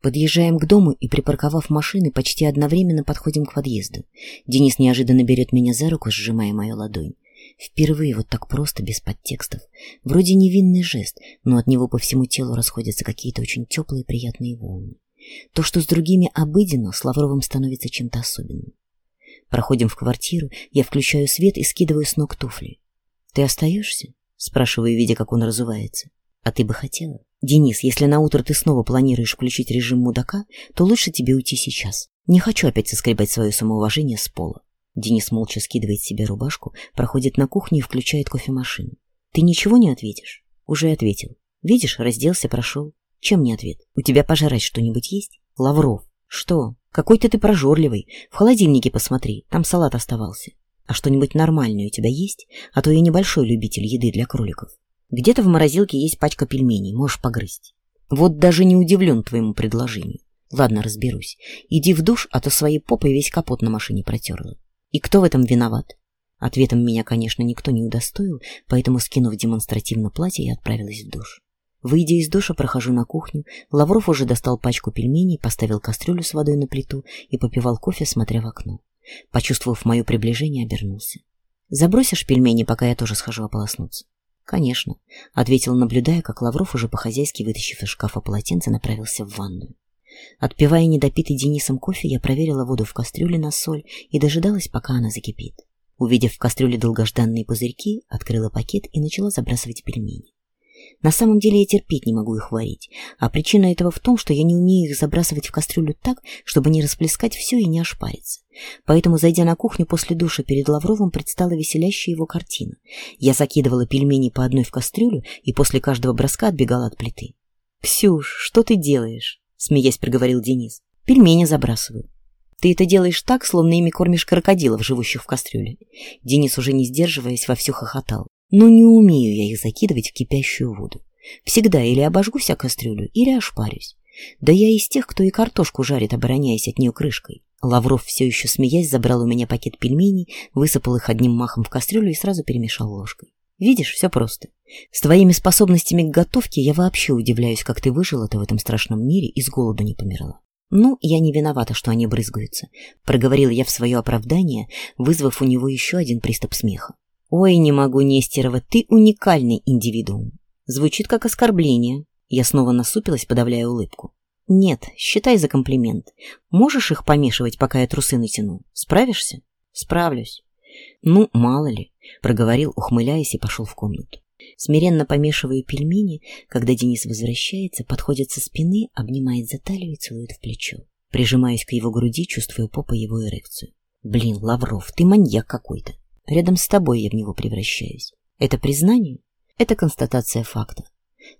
Подъезжаем к дому и, припарковав машины, почти одновременно подходим к подъезду. Денис неожиданно берет меня за руку, сжимая мою ладонь. Впервые вот так просто, без подтекстов. Вроде невинный жест, но от него по всему телу расходятся какие-то очень теплые приятные волны. То, что с другими обыденно, с Лавровым становится чем-то особенным. Проходим в квартиру, я включаю свет и скидываю с ног туфли. «Ты остаешься?» — спрашиваю, видя, как он разувается. «А ты бы хотела?» Денис, если на утро ты снова планируешь включить режим мудака, то лучше тебе уйти сейчас. Не хочу опять соскребать свое самоуважение с пола. Денис молча скидывает себе рубашку, проходит на кухню и включает кофемашину. Ты ничего не ответишь? Уже ответил. Видишь, разделся, прошел. Чем не ответ? У тебя пожрать что-нибудь есть? Лавров. Что? Какой-то ты прожорливый. В холодильнике посмотри, там салат оставался. А что-нибудь нормальное у тебя есть? А то я небольшой любитель еды для кроликов. Где-то в морозилке есть пачка пельменей, можешь погрызть. Вот даже не удивлен твоему предложению. Ладно, разберусь. Иди в душ, а то своей попой весь капот на машине протерла. И кто в этом виноват? Ответом меня, конечно, никто не удостоил, поэтому, скинув демонстративно платье, я отправилась в душ. Выйдя из душа, прохожу на кухню. Лавров уже достал пачку пельменей, поставил кастрюлю с водой на плиту и попивал кофе, смотря в окно. Почувствовав мое приближение, обернулся. «Забросишь пельмени, пока я тоже схожу ополоснуться?» «Конечно», — ответил, наблюдая, как Лавров, уже по-хозяйски вытащив из шкафа полотенце, направился в ванную. Отпивая недопитый Денисом кофе, я проверила воду в кастрюле на соль и дожидалась, пока она закипит. Увидев в кастрюле долгожданные пузырьки, открыла пакет и начала забрасывать пельмени. На самом деле я терпеть не могу их варить, а причина этого в том, что я не умею их забрасывать в кастрюлю так, чтобы не расплескать все и не ошпариться. Поэтому, зайдя на кухню после душа перед Лавровым, предстала веселящая его картина. Я закидывала пельмени по одной в кастрюлю и после каждого броска отбегала от плиты. «Ксюш, что ты делаешь?» — смеясь проговорил Денис. «Пельмени забрасываю». Ты это делаешь так, словно ими кормишь крокодилов, живущих в кастрюле. Денис, уже не сдерживаясь, вовсю хохотал. Но не умею я их закидывать в кипящую воду. Всегда или обожгусь о кастрюлю, или ошпарюсь. Да я из тех, кто и картошку жарит, обороняясь от нее крышкой. Лавров, все еще смеясь, забрал у меня пакет пельменей, высыпал их одним махом в кастрюлю и сразу перемешал ложкой. Видишь, все просто. С твоими способностями к готовке я вообще удивляюсь, как ты выжила-то в этом страшном мире и с голоду не померла. «Ну, я не виновата, что они брызгаются», — Проговорил я в свое оправдание, вызвав у него еще один приступ смеха. «Ой, не могу, Нестерова, ты уникальный индивидуум». Звучит как оскорбление. Я снова насупилась, подавляя улыбку. «Нет, считай за комплимент. Можешь их помешивать, пока я трусы натяну? Справишься?» «Справлюсь». «Ну, мало ли», — проговорил, ухмыляясь, и пошел в комнату. Смиренно помешиваю пельмени, когда Денис возвращается, подходит со спины, обнимает за талию и целует в плечо. Прижимаясь к его груди, чувствую попой его эрекцию. «Блин, Лавров, ты маньяк какой-то!» Рядом с тобой я в него превращаюсь. Это признание? Это констатация факта.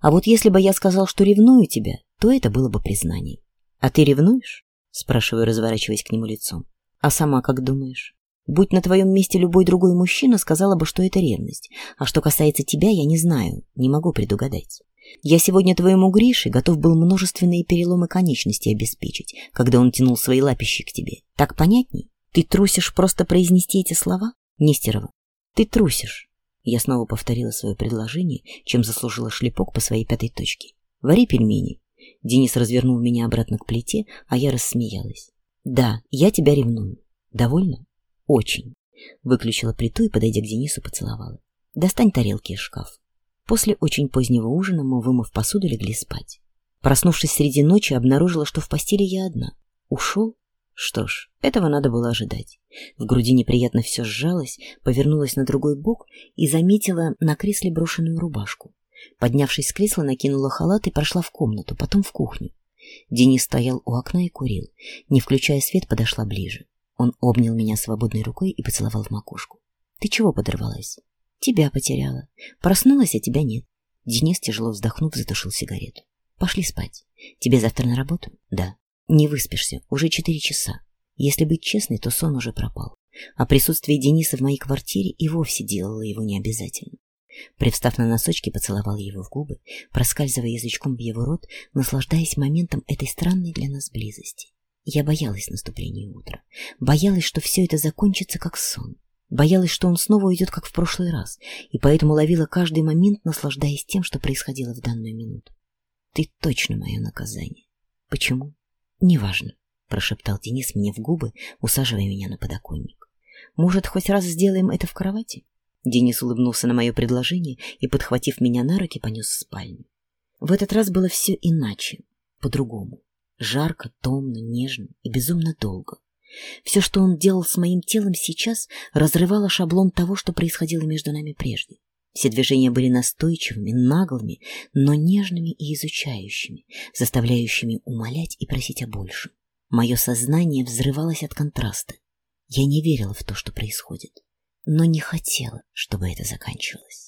А вот если бы я сказал, что ревную тебя, то это было бы признанием. А ты ревнуешь? Спрашиваю, разворачиваясь к нему лицом. А сама как думаешь? Будь на твоем месте любой другой мужчина, сказала бы, что это ревность. А что касается тебя, я не знаю, не могу предугадать. Я сегодня твоему Грише готов был множественные переломы конечностей обеспечить, когда он тянул свои лапищи к тебе. Так понятней? Ты трусишь просто произнести эти слова? Нестерова, ты трусишь. Я снова повторила свое предложение, чем заслужила шлепок по своей пятой точке. Вари пельмени. Денис развернул меня обратно к плите, а я рассмеялась. Да, я тебя ревную. Довольно? Очень. Выключила плиту и, подойдя к Денису, поцеловала. Достань тарелки из шкаф. После очень позднего ужина мы, вымыв посуду, легли спать. Проснувшись среди ночи, обнаружила, что в постели я одна. Ушел что ж, этого надо было ожидать. В груди неприятно все сжалось, повернулась на другой бок и заметила на кресле брошенную рубашку. Поднявшись с кресла, накинула халат и прошла в комнату, потом в кухню. Денис стоял у окна и курил. Не включая свет, подошла ближе. Он обнял меня свободной рукой и поцеловал в макушку. «Ты чего подорвалась?» «Тебя потеряла. Проснулась, а тебя нет». Денис, тяжело вздохнув, затушил сигарету. «Пошли спать. Тебе завтра на работу?» «Да». Не выспишься, уже четыре часа. Если быть честной, то сон уже пропал. А присутствие Дениса в моей квартире и вовсе делало его необязательным. Привстав на носочки, поцеловал его в губы, проскальзывая язычком в его рот, наслаждаясь моментом этой странной для нас близости. Я боялась наступления утра. Боялась, что все это закончится как сон. Боялась, что он снова уйдет, как в прошлый раз, и поэтому ловила каждый момент, наслаждаясь тем, что происходило в данную минуту. Ты точно мое наказание. Почему? «Неважно», — прошептал Денис мне в губы, усаживая меня на подоконник. «Может, хоть раз сделаем это в кровати?» Денис улыбнулся на мое предложение и, подхватив меня на руки, понес в спальню. В этот раз было все иначе, по-другому. Жарко, томно, нежно и безумно долго. Все, что он делал с моим телом сейчас, разрывало шаблон того, что происходило между нами прежде. Все движения были настойчивыми, наглыми, но нежными и изучающими, заставляющими умолять и просить о большем. Мое сознание взрывалось от контраста. Я не верила в то, что происходит, но не хотела, чтобы это заканчивалось.